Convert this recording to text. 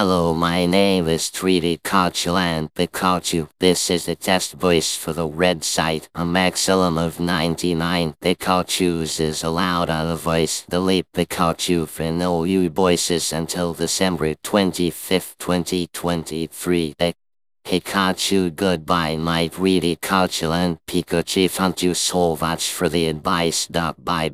Hello, my name is Treaty Pikachu and Pikachu. This is the test voice for the red site. A maximum of 99 Pikachus is allowed on the voice. Delete Pikachu for no new voices until December 25, 2023. Pikachu goodbye my Treaty Pikachu and Pikachu thank you so much for the advice. Bye bye.